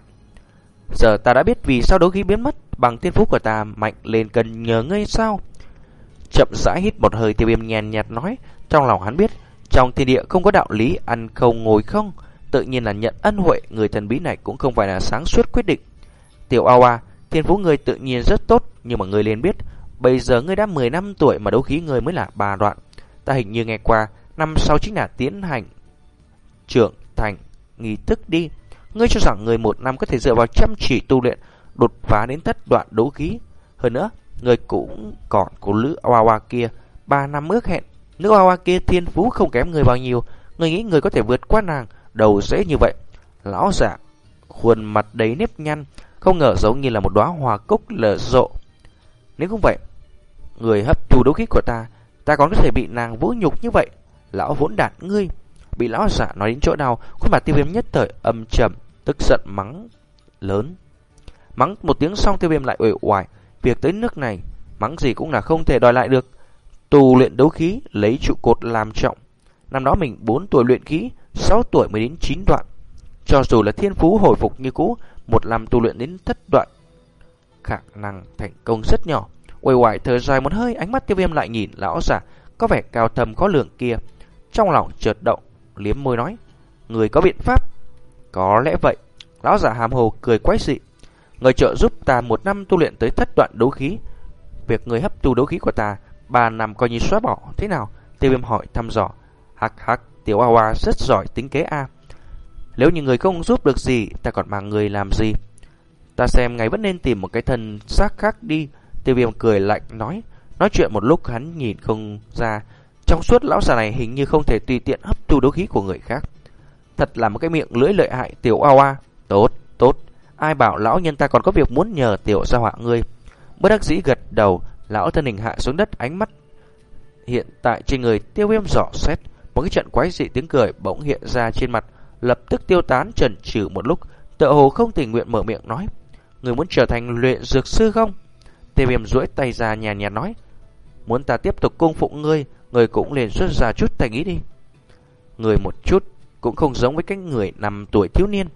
Giờ ta đã biết vì sao đấu khí biến mất, bằng thiên phú của ta mạnh lên cần nhờ ngươi sao? Chậm rãi hít một hơi tiêu viêm nhàn nhạt nói, trong lòng hắn biết, trong thiên địa không có đạo lý ăn không ngồi không, tự nhiên là nhận ân huệ người thần bí này cũng không phải là sáng suốt quyết định. Tiểu Awa thiên phú người tự nhiên rất tốt, nhưng mà người liền biết, bây giờ ngươi đã 10 năm tuổi mà đấu khí ngươi mới là ba đoạn. Ta hình như nghe qua, năm sau chính là tiến hành trưởng thành nghi thức đi. Ngươi cho rằng người một năm có thể dựa vào chăm chỉ tu luyện, đột phá đến thất đoạn đấu khí. Hơn nữa, người cũng còn của Lữ Hoa Hoa kia, ba năm ước hẹn. Nữ Hoa Hoa kia thiên phú không kém người bao nhiêu, người nghĩ người có thể vượt qua nàng, đầu dễ như vậy. Lão giả, khuôn mặt đầy nếp nhăn, không ngờ giống như là một đóa hoa cúc lở rộ. Nếu không vậy, người hấp thu đấu khí của ta, ta còn có thể bị nàng vũ nhục như vậy. Lão vốn đạt ngươi, bị lão giả nói đến chỗ nào, khuôn mặt tiêu viêm nhất thời âm trầm, tức giận mắng lớn. Mắng một tiếng xong tiêu viêm lại uể oải, việc tới nước này, mắng gì cũng là không thể đòi lại được. Tù luyện đấu khí, lấy trụ cột làm trọng. Năm đó mình 4 tuổi luyện khí, 6 tuổi mới đến 9 đoạn. Cho dù là thiên phú hồi phục như cũ, một năm tu luyện đến thất đoạn, khả năng thành công rất nhỏ. Quay hoài thở dài một hơi, ánh mắt tiêu viêm lại nhìn lão giả, có vẻ cao thầm khó lượng kia. Trong lòng chợt động, liếm môi nói, người có biện pháp. Có lẽ vậy, lão giả hàm hồ cười quái dị. Người trợ giúp ta một năm tu luyện tới thất đoạn đấu khí. Việc người hấp thu đấu khí của ta, ba năm coi như xóa bỏ, thế nào? Tiêu viêm hỏi thăm dò. Hắc hắc, tiểu hoa hoa rất giỏi tính kế A. Nếu như người không giúp được gì, ta còn mang người làm gì? Ta xem ngày vẫn nên tìm một cái thân xác khác đi. Tiêu viêm cười lạnh nói. Nói chuyện một lúc hắn nhìn không ra. Trong suốt lão già này hình như không thể tùy tiện hấp thu đấu khí của người khác. Thật là một cái miệng lưỡi lợi hại tiểu ao a. Tốt, tốt. Ai bảo lão nhân ta còn có việc muốn nhờ tiểu gia họa ngươi. Bất đắc dĩ gật đầu, lão thân hình hạ xuống đất ánh mắt. Hiện tại trên người tiêu viêm rõ xét. Một cái trận quái dị tiếng cười bỗng hiện ra trên mặt. Lập tức tiêu tán trần trừ một lúc. Tợ hồ không tình nguyện mở miệng nói. Người muốn trở thành luyện dược sư không? Tiêu viêm duỗi tay ra nhàn nhạt nói. Muốn ta tiếp tục cung phụng ngươi, người cũng liền xuất ra chút thành ý đi. Người một chút cũng không giống với cái người năm tuổi thiếu niên.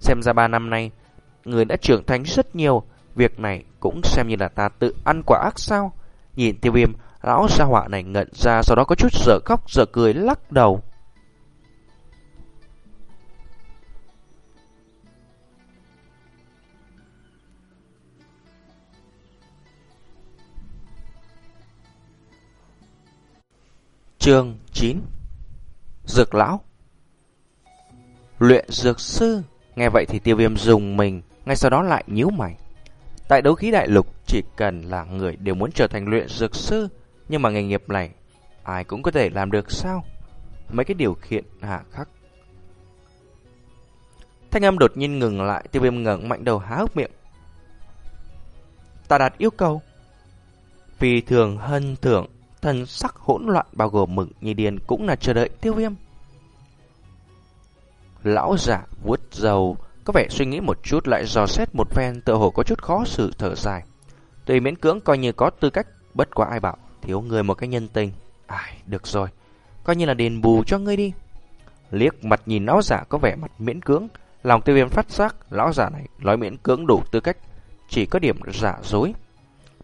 Xem ra ba năm nay, người đã trưởng thành rất nhiều. Việc này cũng xem như là ta tự ăn quả ác sao. Nhìn tiêu viêm, lão gia họa này ngận ra sau đó có chút giở khóc giở cười lắc đầu. Chương 9 Dược lão. Luyện dược sư. Nghe vậy thì tiêu viêm dùng mình, Ngay sau đó lại nhíu mày. Tại đấu khí đại lục, Chỉ cần là người đều muốn trở thành luyện dược sư, Nhưng mà nghề nghiệp này, Ai cũng có thể làm được sao? Mấy cái điều kiện hạ khắc. Thanh âm đột nhiên ngừng lại, Tiêu viêm ngẩng mạnh đầu há hốc miệng. Ta đặt yêu cầu. Vì thường hân thưởng thần sắc hỗn loạn bao gồm mừng như điên cũng là chờ đợi tiêu viêm. Lão giả vuốt dầu, có vẻ suy nghĩ một chút lại dò xét một phen tựa hồ có chút khó xử thở dài. tùy miễn cưỡng coi như có tư cách, bất quá ai bảo, thiếu người một cái nhân tình. Ai, được rồi, coi như là đền bù cho ngươi đi. Liếc mặt nhìn lão giả có vẻ mặt miễn cưỡng, lòng tiêu viêm phát giác lão giả này nói miễn cưỡng đủ tư cách, chỉ có điểm giả dối.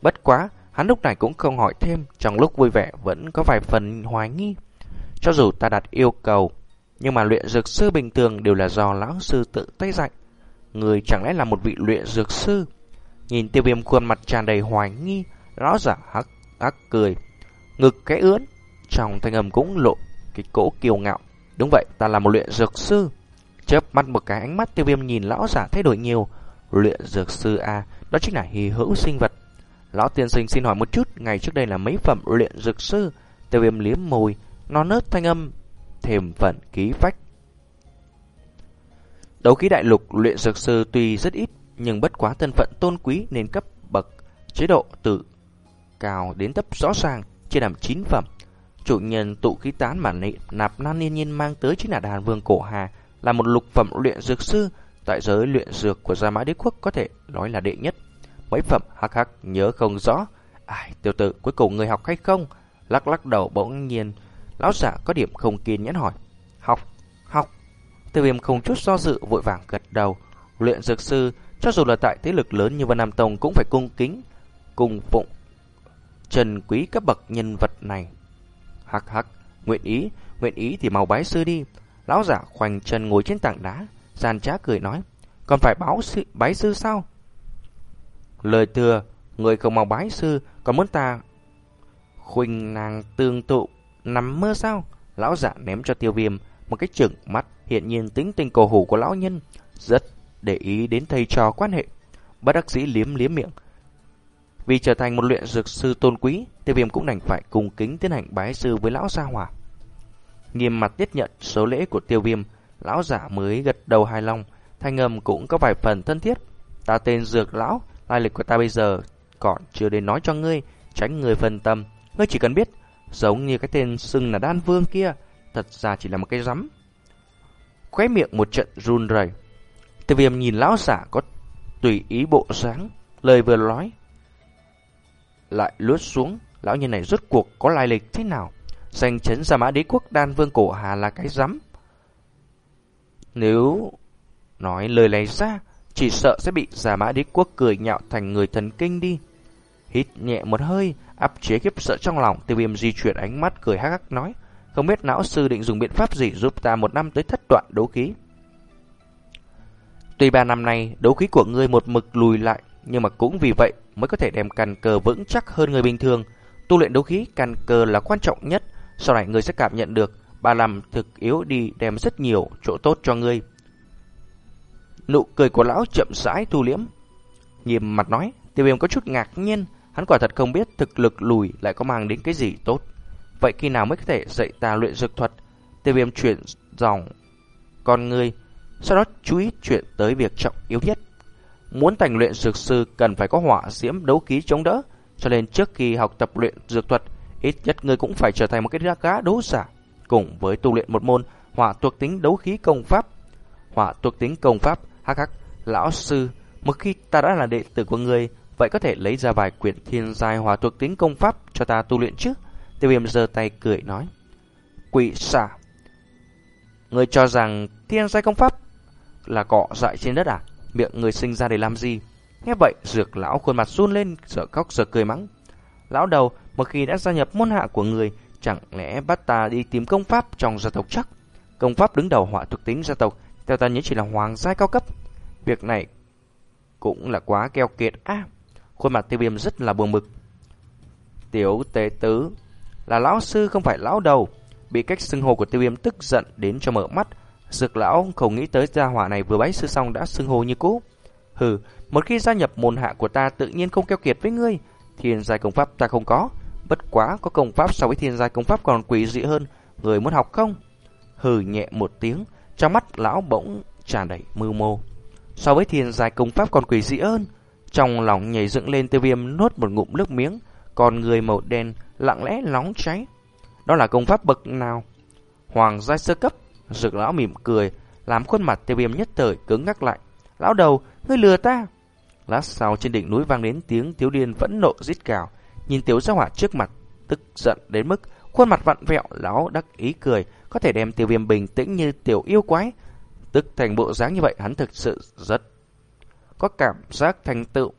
Bất quá, Hắn lúc này cũng không hỏi thêm, trong lúc vui vẻ vẫn có vài phần hoài nghi. Cho dù ta đặt yêu cầu, Nhưng mà luyện dược sư bình thường đều là do lão sư tự tay dạy. Người chẳng lẽ là một vị luyện dược sư? Nhìn tiêu viêm khuôn mặt tràn đầy hoài nghi, lão giả hắc hắc cười. Ngực cái ướn, trong thanh âm cũng lộ cái cỗ kiều ngạo. Đúng vậy, ta là một luyện dược sư. Chớp mắt một cái ánh mắt tiêu viêm nhìn lão giả thay đổi nhiều. Luyện dược sư A, đó chính là hì hữu sinh vật. Lão tiên sinh xin hỏi một chút, ngày trước đây là mấy phẩm luyện dược sư. Tiêu viêm liếm môi, non nớt thanh âm, thềm phận ký phách. Đấu khí đại lục luyện dược sư tuy rất ít, nhưng bất quá thân phận tôn quý nên cấp bậc chế độ từ cao đến thấp rõ ràng, chia làm 9 phẩm. Chủ nhân tụ khí tán mà nạp nan niên nhiên mang tới chính là đàn vương cổ hà, là một lục phẩm luyện dược sư, tại giới luyện dược của Gia Mã Đế Quốc có thể nói là đệ nhất. Mấy phẩm hắc hắc nhớ không rõ. Ai, tiểu tử, cuối cùng người học hay không? Lắc lắc đầu bỗng nhiên, lão giả có điểm không kiên nhẫn hỏi. Học, học. Tiêu viêm không chút do dự vội vàng gật đầu. Luyện dược sư, cho dù là tại thế lực lớn như Vân Nam Tông cũng phải cung kính, cung phụng trần quý các bậc nhân vật này. Hắc hắc, nguyện ý, nguyện ý thì mau bái sư đi. Lão giả khoanh chân ngồi trên tảng đá, gian trá cười nói, còn phải báo sư, bái sư sao? Lời thừa, người không mau bái sư, còn muốn ta khuynh nàng tương tụ, nằm mơ sao? Lão giả ném cho tiêu viêm một cái chừng mắt, hiện nhiên tính tình cổ hủ của lão nhân, rất để ý đến thầy trò quan hệ. Bất đắc dĩ liếm liếm miệng. Vì trở thành một luyện dược sư tôn quý, tiêu viêm cũng đành phải cùng kính tiến hành bái sư với lão gia hòa. Nghiêm mặt tiếp nhận số lễ của tiêu viêm, lão giả mới gật đầu hài lòng, thanh âm cũng có vài phần thân thiết. Ta tên Dược Lão, lai lịch của ta bây giờ còn chưa đến nói cho ngươi, tránh người phân tâm. Ngươi chỉ cần biết, giống như cái tên xưng là Đan Vương kia, thật ra chỉ là một cái rắm. Khóe miệng một trận run rẩy. Tiêu viêm nhìn lão giả có tùy ý bộ dáng, lời vừa nói. Lại lướt xuống, lão nhân này rốt cuộc có lai lịch thế nào? Danh chấn ra Mã Đế Quốc Đan Vương Cổ Hà là cái rắm. Nếu nói lời này ra, chỉ sợ sẽ bị giả Mã Đế Quốc cười nhạo thành người thần kinh đi. Hít nhẹ một hơi, áp chế kiếp sợ trong lòng, tiêu viêm di chuyển ánh mắt cười hắc hắc nói. Không biết não sư định dùng biện pháp gì giúp ta một năm tới thất đoạn đấu khí. Tuy ba năm nay đấu khí của ngươi một mực lùi lại, nhưng mà cũng vì vậy mới có thể đem căn cơ vững chắc hơn người bình thường. Tu luyện đấu khí căn cơ là quan trọng nhất, sau này ngươi sẽ cảm nhận được ba năm thực yếu đi đem rất nhiều chỗ tốt cho ngươi. Nụ cười của lão chậm rãi thu liễm. nghiêm mặt nói, tiêu viêm có chút ngạc nhiên, hắn quả thật không biết thực lực lùi lại có mang đến cái gì tốt. Vậy khi nào mới có thể dạy ta luyện dược thuật? Tiêu viêm chuyển dòng con người, sau đó chú ý chuyện tới việc trọng yếu nhất. Muốn thành luyện dược sư cần phải có hỏa diễm đấu khí chống đỡ, cho nên trước khi học tập luyện dược thuật, ít nhất người cũng phải trở thành một cái gã đấu giả, cùng với tu luyện một môn hỏa thuộc tính đấu khí công pháp. Hỏa thuộc tính công pháp, hắc hắc, lão sư, một khi ta đã là đệ tử của người, vậy có thể lấy ra vài quyển thiên giai hỏa thuộc tính công pháp cho ta tu luyện chứ? Tiêu viêm giơ tay cười nói. Quỷ xả. Người cho rằng thiên giai công pháp là cọ dại trên đất à? Miệng người sinh ra để làm gì? Nghe vậy, dược lão khuôn mặt run lên, sợ khóc sợ cười mắng. Lão đầu, một khi đã gia nhập môn hạ của người, chẳng lẽ bắt ta đi tìm công pháp trong gia tộc chắc? Công pháp đứng đầu họa thuộc tính gia tộc, theo ta nhớ chỉ là hoàng giai cao cấp. Việc này cũng là quá keo kiệt à, Khuôn mặt tiêu viêm rất là buồn bực. Tiểu tế tứ là lão sư không phải lão đầu. Bị cách xưng hô của tiêu viêm tức giận đến cho mở mắt. Dược lão không nghĩ tới gia hỏa này vừa bái sư xong đã xưng hô như cũ. Hừ, một khi gia nhập môn hạ của ta tự nhiên không keo kiệt với ngươi. Thiên giai công pháp ta không có. Bất quá có công pháp so với thiên giai công pháp còn quỷ dị hơn. Người muốn học không? Hừ nhẹ một tiếng, trong mắt lão bỗng tràn đầy mưu mô. So với thiên giai công pháp còn quỷ dị hơn. Trong lòng nhảy dựng lên tiêu viêm nuốt một ngụm nước miếng. Còn người màu đen lặng lẽ nóng cháy. Đó là công pháp bậc nào? Hoàng giai sơ cấp, rực lão mỉm cười, làm khuôn mặt tiêu viêm nhất thời cứng ngắc lại. Lão đầu, ngươi lừa ta. Lát sau trên đỉnh núi vang đến tiếng thiếu điên vẫn nộ rít cào, nhìn tiểu gia hỏa trước mặt, tức giận đến mức khuôn mặt vặn vẹo, lão đắc ý cười, có thể đem tiêu viêm bình tĩnh như tiểu yêu quái. Tức thành bộ dáng như vậy hắn thực sự rất có cảm giác thành tựu.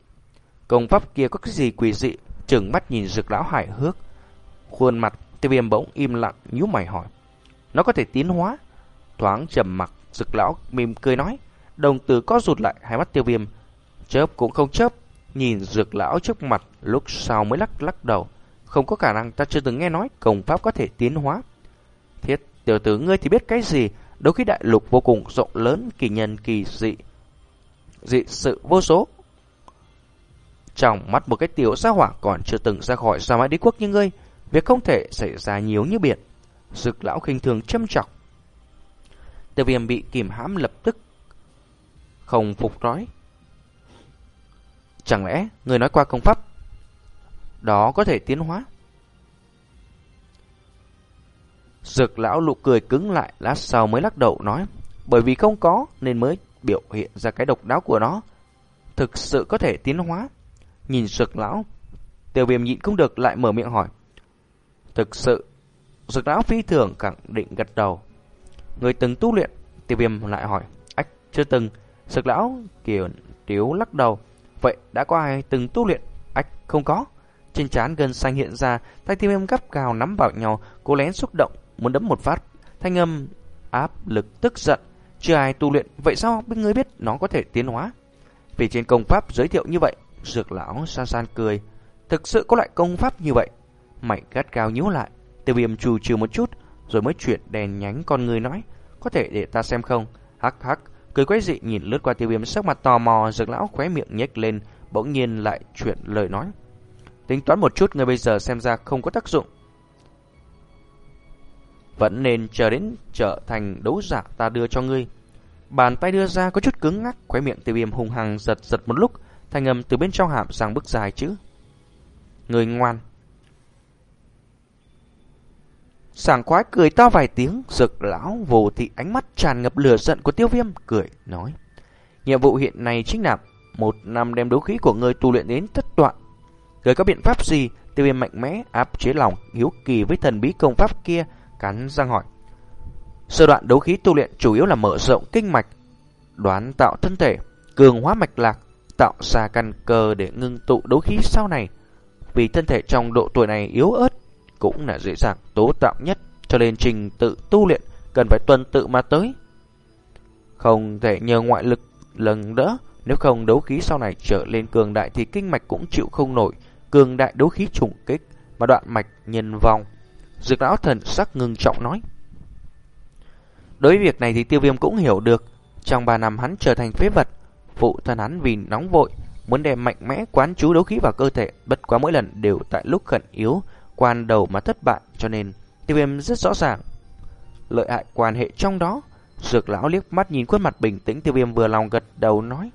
Công pháp kia có cái gì quỷ dị, chừng mắt nhìn rực lão hải hước. Khuôn mặt tiêu viêm bỗng im lặng nhíu mày hỏi. Nó có thể tiến hóa. Thoáng trầm mặc, rực lão mỉm cười nói, đồng tử có rụt lại hai mắt tiêu viêm, chớp cũng không chớp, nhìn rực lão trước mặt, lúc sau mới lắc lắc đầu, không có khả năng ta chưa từng nghe nói công pháp có thể tiến hóa. Thiết, tiểu tử ngươi thì biết cái gì, đôi khi đại lục vô cùng rộng lớn, kỳ nhân kỳ dị, dị sự vô số. Trong mắt một cái tiểu gia hỏa còn chưa từng ra khỏi sao mãi Đế Quốc như ngươi, việc không thể xảy ra nhiều như biển. Dực lão khinh thường châm trọng. Tiêu viêm bị kìm hãm lập tức không phục nói. Chẳng lẽ người nói qua công pháp đó có thể tiến hóa? Dực lão lụ cười cứng lại, lát sau mới lắc đầu nói, bởi vì không có nên mới biểu hiện ra cái độc đáo của nó. Thực sự có thể tiến hóa. Nhìn dực lão, tiêu viêm nhịn không được lại mở miệng hỏi. Thực sự, dực lão phi thường khẳng định gật đầu. Người từng tu luyện, tiêu viêm lại hỏi. Ách, chưa từng. Dực lão kiểu tiếu lắc đầu. Vậy đã có ai từng tu luyện? Ách, không có. Trên trán gần xanh hiện ra, tay tiêu viêm gấp cao nắm vào nhau, cố lén xúc động, muốn đấm một phát. Thanh âm áp lực tức giận. Chưa ai tu luyện, vậy sao biết người biết nó có thể tiến hóa? Vì trên công pháp giới thiệu như vậy, dược lão san san cười. Thực sự có loại công pháp như vậy. Mày gắt cao nhíu lại, tiêu viêm trù trừ một chút, rồi mới chuyển đèn nhánh con người nói. Có thể để ta xem không? Hắc hắc, cười quái dị nhìn lướt qua tiêu viêm sắc mặt tò mò, dược lão khóe miệng nhếch lên, bỗng nhiên lại chuyển lời nói. Tính toán một chút người bây giờ xem ra không có tác dụng. Vẫn nên chờ đến trở thành đấu giả ta đưa cho ngươi. Bàn tay đưa ra có chút cứng ngắc, khóe miệng tiêu viêm hung hăng giật giật một lúc, thanh âm từ bên trong hàm sang bức dài chữ. Người ngoan. Sảng khoái cười to vài tiếng, rực lão vô thị ánh mắt tràn ngập lửa giận của tiêu viêm, cười, nói. Nhiệm vụ hiện nay chính là một năm đem đấu khí của người tu luyện đến thất đoạn. Người có biện pháp gì? Tiêu viêm mạnh mẽ áp chế lòng, hiếu kỳ với thần bí công pháp kia, cắn răng hỏi. Sơ đoạn đấu khí tu luyện chủ yếu là mở rộng kinh mạch, đoán tạo thân thể, cường hóa mạch lạc, tạo ra căn cơ để ngưng tụ đấu khí sau này. Vì thân thể trong độ tuổi này yếu ớt, cũng là dễ dàng tố tạo nhất, cho nên trình tự tu luyện cần phải tuân tự mà tới. Không thể nhờ ngoại lực lần đỡ, nếu không đấu khí sau này trở lên cường đại thì kinh mạch cũng chịu không nổi, cường đại đấu khí trùng kích mà đoạn mạch nhân vong. Dược lão thần sắc ngưng trọng nói. Đối với việc này thì tiêu viêm cũng hiểu được. Trong 3 năm hắn trở thành phế vật, phụ thân hắn vì nóng vội, muốn đem mạnh mẽ quán chú đấu khí vào cơ thể, bất quá mỗi lần đều tại lúc khẩn yếu, quan đầu mà thất bại, cho nên tiêu viêm rất rõ ràng. Lợi hại quan hệ trong đó, dược lão liếc mắt nhìn khuôn mặt bình tĩnh tiêu viêm vừa lòng gật đầu nói.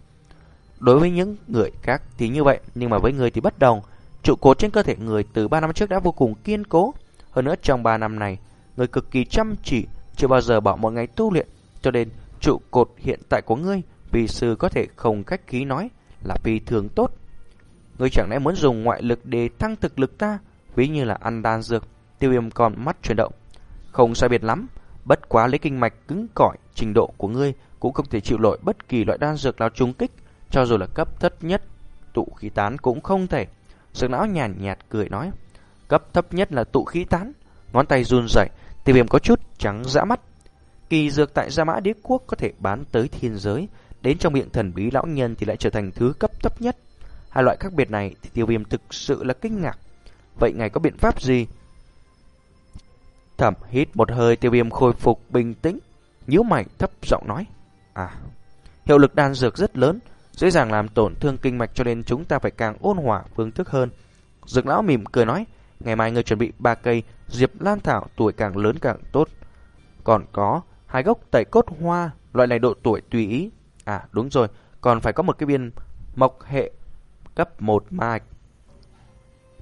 Đối với những người khác thì như vậy, nhưng mà với người thì bất đồng. Trụ cột trên cơ thể người từ 3 năm trước đã vô cùng kiên cố. Hơn nữa trong 3 năm này, người cực kỳ chăm chỉ, chưa bao giờ bỏ một ngày tu luyện. Cho nên trụ cột hiện tại của ngươi, vì sư có thể không cách khí nói là vì thường tốt. Ngươi chẳng lẽ muốn dùng ngoại lực để tăng thực lực ta, ví như là ăn đan dược, tiêu viêm còn mắt chuyển động. Không sai biệt lắm, bất quá lấy kinh mạch cứng cỏi, trình độ của ngươi cũng không thể chịu nổi bất kỳ loại đan dược nào trúng kích, cho dù là cấp thấp nhất, tụ khí tán cũng không thể. sương não nhàn nhạt cười nói, cấp thấp nhất là tụ khí tán. Ngón tay run rẩy, tiêu viêm có chút trắng dã mắt. Kỳ dược tại Gia Mã Đế Quốc có thể bán tới thiên giới, đến trong miệng thần bí lão nhân thì lại trở thành thứ cấp thấp nhất. Hai loại khác biệt này thì tiêu viêm thực sự là kinh ngạc. Vậy ngài có biện pháp gì? Thẩm hít một hơi tiêu viêm khôi phục bình tĩnh, nhíu mày thấp giọng nói. À, hiệu lực đan dược rất lớn, dễ dàng làm tổn thương kinh mạch cho nên chúng ta phải càng ôn hòa phương thức hơn. Dược lão mỉm cười nói, ngày mai ngươi chuẩn bị ba cây diệp lan thảo tuổi càng lớn càng tốt. Còn có hai gốc tẩy cốt hoa, loại này độ tuổi tùy ý. À đúng rồi, còn phải có một cái viên mộc hệ cấp 1 mạch.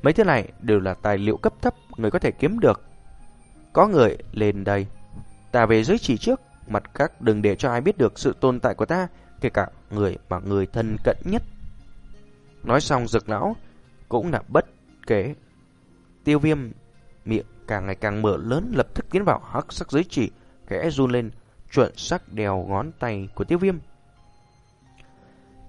Mấy thứ này đều là tài liệu cấp thấp người có thể kiếm được. Có người lên đây. Ta về dưới chỉ trước, mặt khác đừng để cho ai biết được sự tồn tại của ta, kể cả người mà người thân cận nhất. Nói xong rực lão cũng là bất kể. Tiêu viêm miệng càng ngày càng mở lớn lập tức tiến vào hắc sắc giới chỉ, kẽ run lên, chuẩn sắc đèo ngón tay của tiêu viêm.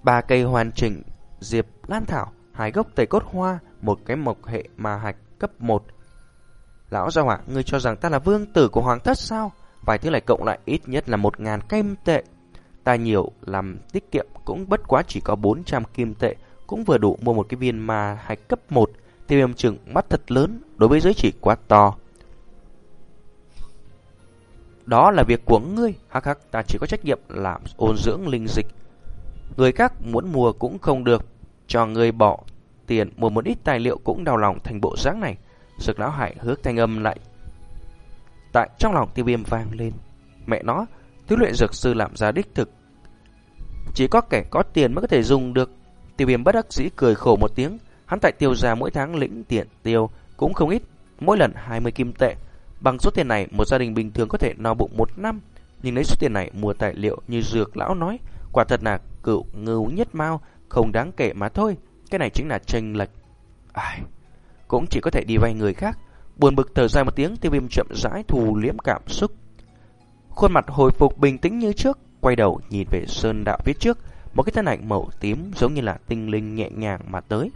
Ba cây hoàn chỉnh, diệp lan thảo, hai gốc tẩy cốt hoa, một cái mộc hệ mà hạch cấp 1. Lão gia hỏa, ngươi cho rằng ta là vương tử của hoàng thất sao? Vài thứ này cộng lại ít nhất là một ngàn kim tệ. Ta nhiều làm tiết kiệm cũng bất quá chỉ có 400 kim tệ, cũng vừa đủ mua một cái viên ma hạch cấp 1. Tiêu viêm trừng mắt thật lớn, đối với giới chỉ quá to. Đó là việc của ngươi, hắc hắc, ta chỉ có trách nhiệm làm ôn dưỡng linh dịch. Người khác muốn mua cũng không được, cho ngươi bỏ tiền mua một ít tài liệu cũng đau lòng thành bộ dáng này. Sực lão hải hước thanh âm lại tại trong lòng tiêu viêm vang lên. Mẹ nó, thứ luyện dược sư làm ra đích thực. Chỉ có kẻ có tiền mới có thể dùng được. Tiêu viêm bất đắc dĩ cười khổ một tiếng. Hắn tại tiêu gia mỗi tháng lĩnh tiền tiêu cũng không ít, mỗi lần 20 kim tệ. Bằng số tiền này, một gia đình bình thường có thể no bụng một năm. Nhưng lấy số tiền này mua tài liệu như dược lão nói, quả thật là cựu ngưu nhất mau, không đáng kể mà thôi. Cái này chính là tranh lệch. Ai... Cũng chỉ có thể đi vay người khác. Buồn bực thở dài một tiếng, tiêu viêm chậm rãi thù liếm cảm xúc. Khuôn mặt hồi phục bình tĩnh như trước, quay đầu nhìn về sơn đạo phía trước, một cái thân ảnh màu tím giống như là tinh linh nhẹ nhàng mà tới.